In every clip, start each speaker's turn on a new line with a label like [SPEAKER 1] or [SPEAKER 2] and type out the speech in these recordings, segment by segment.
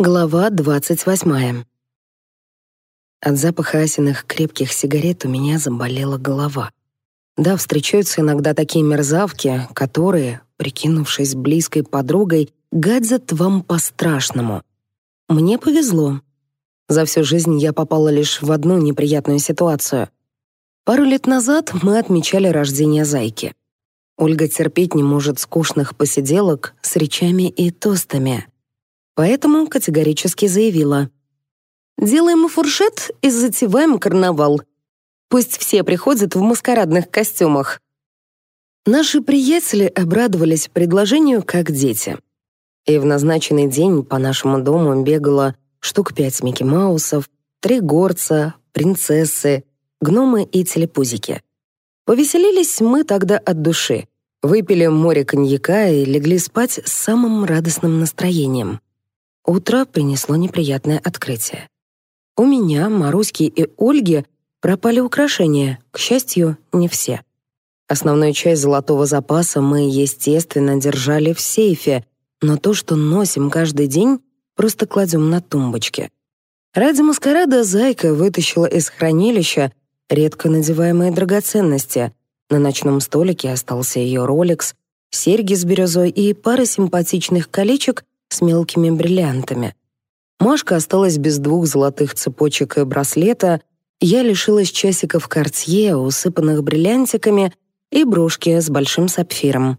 [SPEAKER 1] Глава 28. От запаха асиных крепких сигарет у меня заболела голова. Да, встречаются иногда такие мерзавки, которые, прикинувшись близкой подругой, гадят вам по-страшному. Мне повезло. За всю жизнь я попала лишь в одну неприятную ситуацию. Пару лет назад мы отмечали рождение зайки. Ольга терпеть не может скучных посиделок с речами и тостами — поэтому категорически заявила. «Делаем фуршет и затеваем карнавал. Пусть все приходят в маскарадных костюмах». Наши приятели обрадовались предложению как дети. И в назначенный день по нашему дому бегало штук пять Микки Маусов, три горца, принцессы, гномы и телепузики. Повеселились мы тогда от души. Выпили море коньяка и легли спать с самым радостным настроением. Утро принесло неприятное открытие. У меня, Маруськи и Ольги пропали украшения, к счастью, не все. Основную часть золотого запаса мы, естественно, держали в сейфе, но то, что носим каждый день, просто кладем на тумбочке. Ради маскарада Зайка вытащила из хранилища редко надеваемые драгоценности. На ночном столике остался ее роликс, серьги с бирюзой и пара симпатичных колечек с мелкими бриллиантами. Машка осталась без двух золотых цепочек и браслета, я лишилась часиков Картье, усыпанных бриллиантиками, и брошки с большим сапфиром.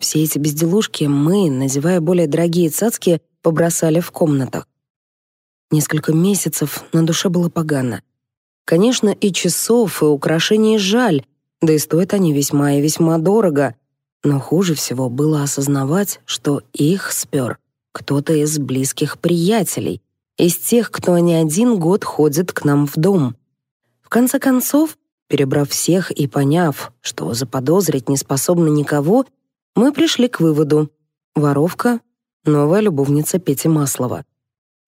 [SPEAKER 1] Все эти безделушки мы, надевая более дорогие цацки, побросали в комнатах. Несколько месяцев на душе было погано. Конечно, и часов, и украшений жаль, да и стоят они весьма и весьма дорого, но хуже всего было осознавать, что их спер кто-то из близких приятелей, из тех, кто не один год ходит к нам в дом. В конце концов, перебрав всех и поняв, что заподозрить не способны никого, мы пришли к выводу. Воровка — новая любовница Пети Маслова.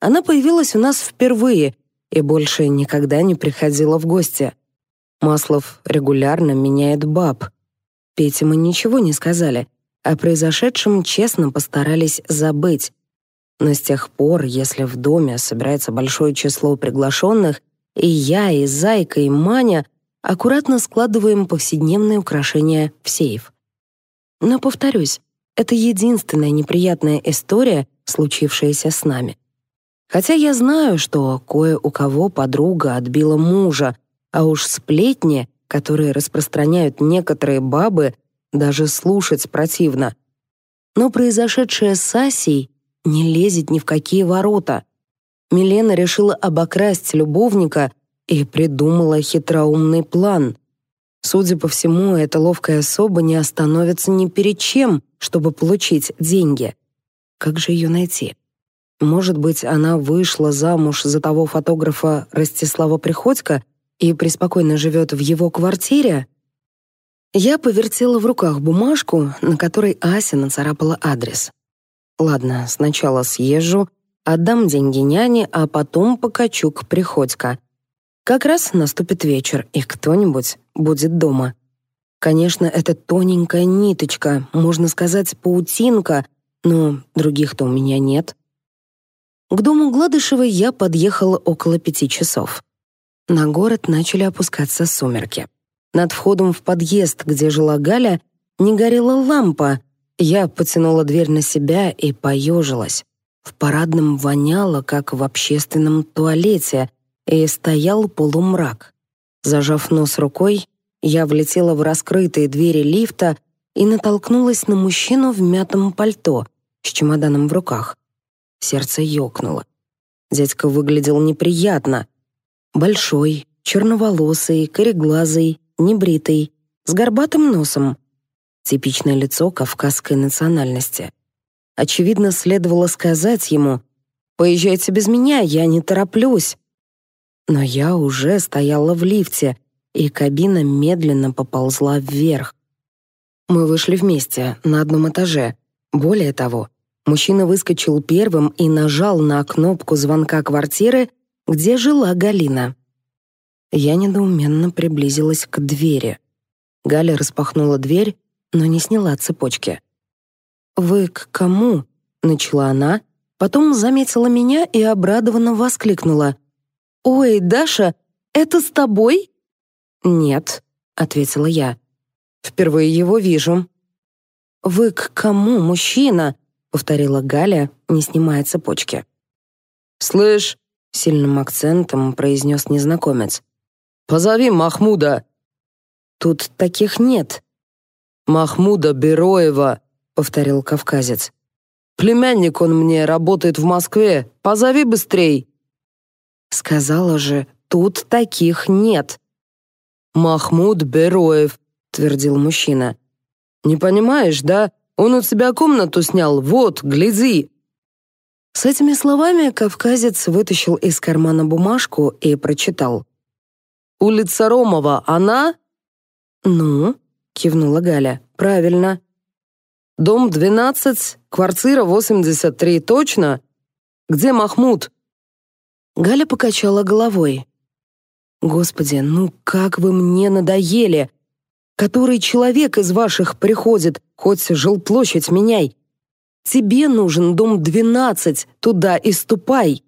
[SPEAKER 1] Она появилась у нас впервые и больше никогда не приходила в гости. Маслов регулярно меняет баб. Пете мы ничего не сказали — о произошедшем честно постарались забыть, но с тех пор, если в доме собирается большое число приглашенных, и я, и Зайка, и Маня аккуратно складываем повседневные украшения в сейф. Но, повторюсь, это единственная неприятная история, случившаяся с нами. Хотя я знаю, что кое у кого подруга отбила мужа, а уж сплетни, которые распространяют некоторые бабы, даже слушать противно. Но произошедшее с Асей не лезет ни в какие ворота. Милена решила обокрасть любовника и придумала хитроумный план. Судя по всему, эта ловкая особа не остановится ни перед чем, чтобы получить деньги. Как же ее найти? Может быть, она вышла замуж за того фотографа Ростислава Приходько и преспокойно живет в его квартире? Я повертела в руках бумажку, на которой Ася нацарапала адрес. Ладно, сначала съезжу, отдам деньги няне, а потом покачу к Приходько. Как раз наступит вечер, и кто-нибудь будет дома. Конечно, это тоненькая ниточка, можно сказать, паутинка, но других-то у меня нет. К дому Гладышева я подъехала около пяти часов. На город начали опускаться сумерки. Над входом в подъезд, где жила Галя, не горела лампа, я потянула дверь на себя и поежилась. В парадном воняло, как в общественном туалете, и стоял полумрак. Зажав нос рукой, я влетела в раскрытые двери лифта и натолкнулась на мужчину в мятом пальто с чемоданом в руках. Сердце ёкнуло. Дядька выглядел неприятно. Большой, черноволосый, кореглазый, небритый, с горбатым носом — типичное лицо кавказской национальности. Очевидно, следовало сказать ему «Поезжайте без меня, я не тороплюсь». Но я уже стояла в лифте, и кабина медленно поползла вверх. Мы вышли вместе, на одном этаже. Более того, мужчина выскочил первым и нажал на кнопку звонка квартиры, где жила Галина. Я недоуменно приблизилась к двери. Галя распахнула дверь, но не сняла цепочки. «Вы к кому?» — начала она, потом заметила меня и обрадованно воскликнула. «Ой, Даша, это с тобой?» «Нет», — ответила я. «Впервые его вижу». «Вы к кому, мужчина?» — повторила Галя, не снимая цепочки.
[SPEAKER 2] «Слышь», —
[SPEAKER 1] сильным акцентом произнес незнакомец, —
[SPEAKER 2] «позови Махмуда».
[SPEAKER 1] «Тут таких нет»,
[SPEAKER 2] Махмуда Бероева», — повторил кавказец. «Племянник он мне, работает в Москве. Позови быстрей».
[SPEAKER 1] Сказала же, тут таких нет.
[SPEAKER 2] «Махмуд Бероев», — твердил мужчина. «Не понимаешь, да? Он у тебя комнату снял. Вот, гляди».
[SPEAKER 1] С этими словами кавказец вытащил из кармана бумажку и прочитал.
[SPEAKER 2] «Улица Ромова, она...»
[SPEAKER 1] «Ну?» кивнула Галя. Правильно.
[SPEAKER 2] Дом 12, квартира 83, точно? Где Махмуд?
[SPEAKER 1] Галя покачала головой. Господи, ну как вы мне надоели. Который человек из ваших приходит, хоть жилплощадь меняй. Тебе нужен дом 12, туда и ступай.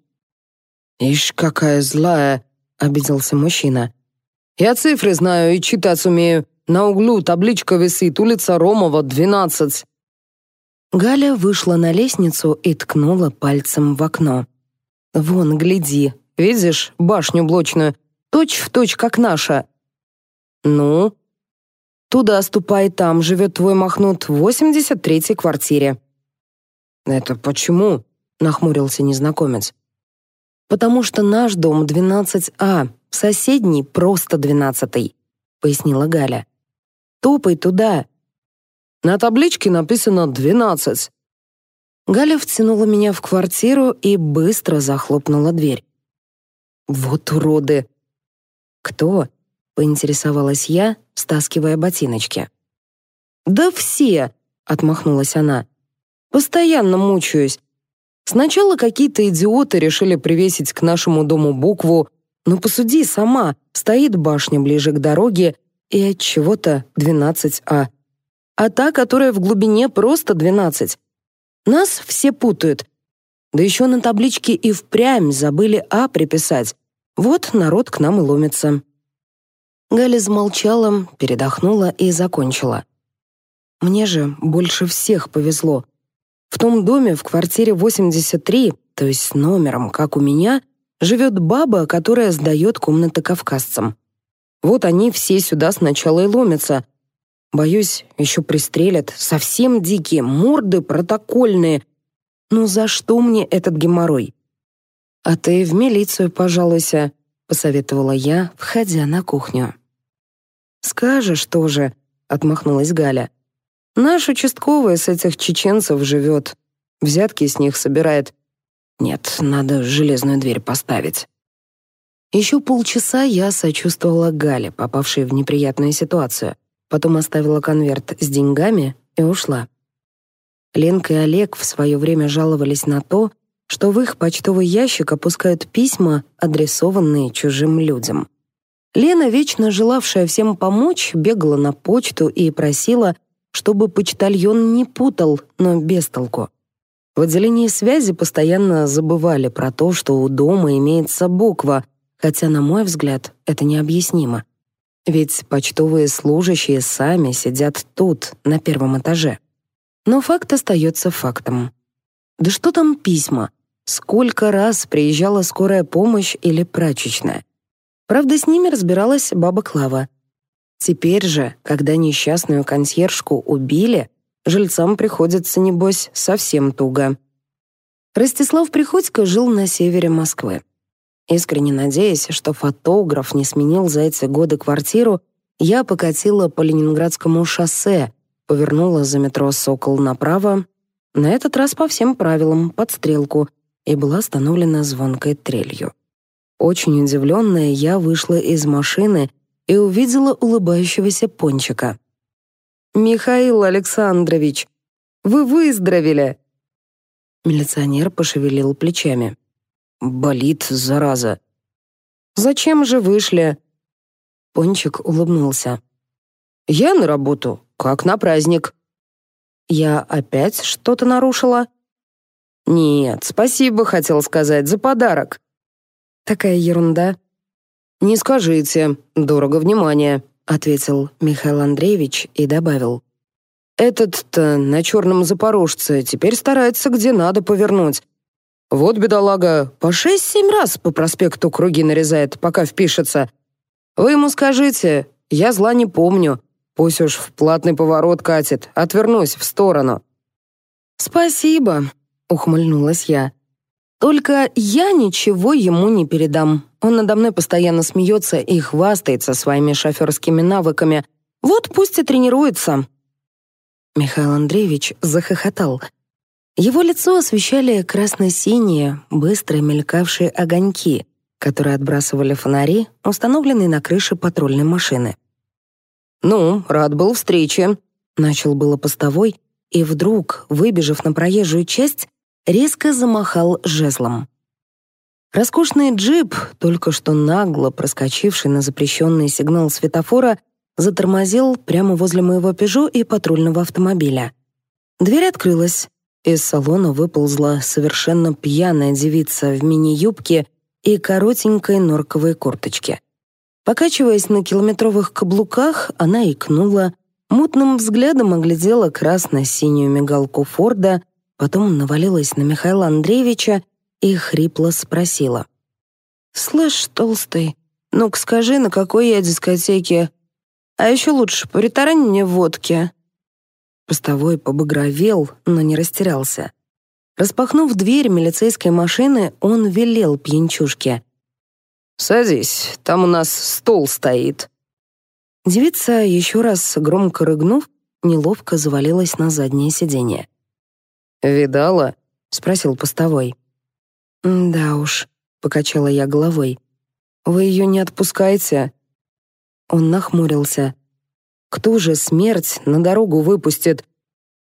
[SPEAKER 2] Ишь, какая злая, обиделся мужчина. Я цифры знаю и читать умею. На углу табличка висит, улица Ромова, 12».
[SPEAKER 1] Галя вышла на лестницу и ткнула пальцем в окно. «Вон, гляди, видишь башню блочную? Точь в точь, как наша». «Ну?» «Туда ступай, там живет твой Махнут в 83-й квартире».
[SPEAKER 2] «Это почему?» — нахмурился незнакомец.
[SPEAKER 1] «Потому что наш дом 12А, соседний просто 12-й», — пояснила Галя. Топай туда!»
[SPEAKER 2] На табличке написано «двенадцать».
[SPEAKER 1] Галя втянула меня в квартиру и быстро захлопнула дверь. «Вот уроды!» «Кто?» — поинтересовалась я, стаскивая ботиночки. «Да все!» — отмахнулась она. «Постоянно мучаюсь. Сначала какие-то идиоты решили привесить к нашему дому букву «Но посуди сама, стоит башня ближе к дороге, и от чего-то 12А, а та, которая в глубине просто 12. Нас все путают. Да еще на табличке и впрямь забыли А приписать. Вот народ к нам и ломится. Галя замолчала, передохнула и закончила. Мне же больше всех повезло. В том доме в квартире 83, то есть с номером, как у меня, живет баба, которая сдает комнаты кавказцам. Вот они все сюда сначала и ломятся. Боюсь, еще пристрелят. Совсем дикие, морды протокольные. Ну за что мне этот геморрой? А ты в милицию пожалуйся, посоветовала я, входя на кухню. Скажешь тоже, отмахнулась Галя. Наш участковый с этих чеченцев живет. Взятки с них собирает. Нет, надо железную дверь поставить. Еще полчаса я сочувствовала Гале, попавшей в неприятную ситуацию. Потом оставила конверт с деньгами и ушла. Ленка и Олег в свое время жаловались на то, что в их почтовый ящик опускают письма, адресованные чужим людям. Лена, вечно желавшая всем помочь, бегала на почту и просила, чтобы почтальон не путал, но без толку. В отделении связи постоянно забывали про то, что у дома имеется буква — Хотя, на мой взгляд, это необъяснимо. Ведь почтовые служащие сами сидят тут, на первом этаже. Но факт остается фактом. Да что там письма? Сколько раз приезжала скорая помощь или прачечная? Правда, с ними разбиралась баба Клава. Теперь же, когда несчастную консьержку убили, жильцам приходится, небось, совсем туго. Ростислав Приходько жил на севере Москвы. Искренне надеясь, что фотограф не сменил за эти годы квартиру, я покатила по Ленинградскому шоссе, повернула за метро «Сокол» направо, на этот раз по всем правилам, под стрелку, и была остановлена звонкой трелью. Очень удивленная, я вышла из машины и увидела улыбающегося пончика. «Михаил Александрович, вы выздоровели!» Милиционер пошевелил плечами. Болит, зараза. Зачем же вышли? Пончик улыбнулся. Я на работу, как на праздник. Я опять что-то нарушила?
[SPEAKER 2] Нет, спасибо, хотел сказать, за подарок.
[SPEAKER 1] Такая ерунда.
[SPEAKER 2] Не скажите, дорого внимание, ответил Михаил Андреевич и добавил. Этот-то на черном запорожце теперь старается где надо повернуть. Вот бедолага, по шесть-семь раз по проспекту круги нарезает, пока впишется. Вы ему скажите, я зла не помню. Пусть уж в платный поворот катит, отвернусь в сторону».
[SPEAKER 1] «Спасибо», — ухмыльнулась я. «Только я ничего ему не передам. Он надо мной постоянно смеется и хвастается своими шоферскими навыками. Вот пусть и тренируется». Михаил Андреевич захохотал — его лицо освещали красно-синие, быстро мелькавшие огоньки, которые отбрасывали фонари, установленные на крыше патрульной машины.
[SPEAKER 2] «Ну, рад был встрече», — начал было постовой,
[SPEAKER 1] и вдруг, выбежав на проезжую часть, резко замахал жезлом. Роскошный джип, только что нагло проскочивший на запрещенный сигнал светофора, затормозил прямо возле моего «Пежо» и патрульного автомобиля. Дверь открылась. Из салона выползла совершенно пьяная девица в мини-юбке и коротенькой норковой курточке. Покачиваясь на километровых каблуках, она икнула, мутным взглядом оглядела красно-синюю мигалку Форда, потом навалилась на Михаила Андреевича и хрипло спросила. «Слышь, толстый, ну-ка скажи, на какой я дискотеке? А еще лучше, притарань мне водки». Постовой побагровел, но не растерялся. Распахнув дверь милицейской машины, он велел пьянчушке.
[SPEAKER 2] «Садись, там у нас стол стоит».
[SPEAKER 1] Девица, еще раз громко рыгнув, неловко завалилась на заднее сиденье.
[SPEAKER 2] «Видала?» — спросил постовой.
[SPEAKER 1] «Да уж», — покачала я головой. «Вы ее не отпускаете?» Он нахмурился. Кто же смерть на дорогу выпустит?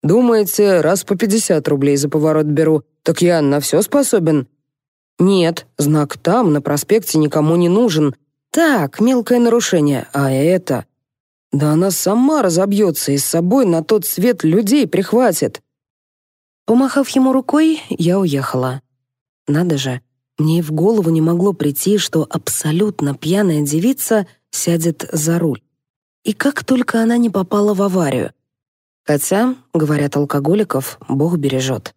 [SPEAKER 2] Думаете, раз по 50 рублей за поворот беру, так я на все способен? Нет, знак там, на проспекте, никому не нужен. Так, мелкое нарушение, а это... Да она сама разобьется и с собой на тот свет людей прихватит.
[SPEAKER 1] Помахав ему рукой, я уехала. Надо же, мне и в голову не могло прийти, что абсолютно пьяная девица сядет за руль и как только она не попала в аварию. Хотя, говорят алкоголиков, Бог бережет.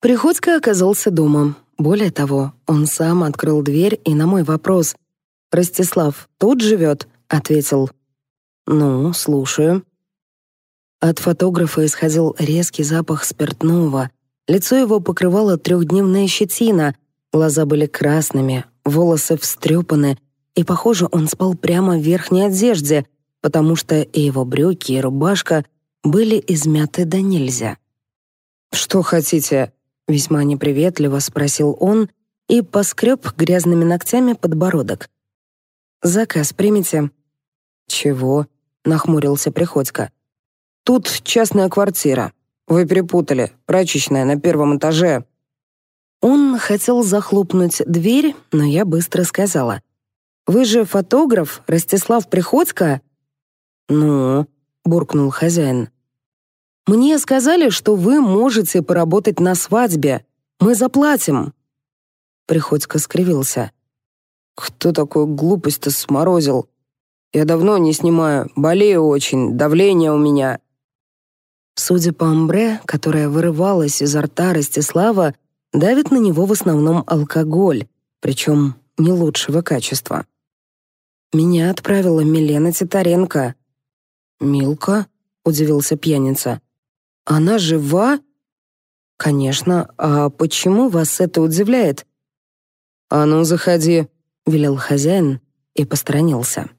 [SPEAKER 1] Приходько оказался дома. Более того, он сам открыл дверь и на мой вопрос «Ростислав тут живет?» ответил «Ну, слушаю». От фотографа исходил резкий запах спиртного. Лицо его покрывала трехдневная щетина, глаза были красными, волосы встрепаны, и, похоже, он спал прямо в верхней одежде, потому что и его брюки, и рубашка были измяты до нельзя.
[SPEAKER 2] «Что хотите?» — весьма неприветливо спросил он
[SPEAKER 1] и поскреб грязными ногтями подбородок. «Заказ примите».
[SPEAKER 2] «Чего?» — нахмурился Приходько. «Тут частная квартира. Вы перепутали. Прачечная на первом этаже».
[SPEAKER 1] Он хотел захлопнуть дверь, но я быстро сказала. «Вы же фотограф, Ростислав Приходько?»
[SPEAKER 2] «Ну?» — буркнул хозяин.
[SPEAKER 1] «Мне сказали, что вы можете поработать на свадьбе. Мы заплатим».
[SPEAKER 2] Приходько скривился. «Кто такую глупость-то сморозил? Я давно не снимаю, болею очень, давление у меня».
[SPEAKER 1] Судя по амбре, которая вырывалась изо рта Ростислава, давит на него в основном алкоголь, причем не лучшего качества. Меня отправила Милена Титаренко.
[SPEAKER 2] «Милка?» — удивился пьяница. «Она жива?»
[SPEAKER 1] «Конечно. А почему вас это удивляет?»
[SPEAKER 2] «А ну, заходи», —
[SPEAKER 1] велел хозяин и посторонился.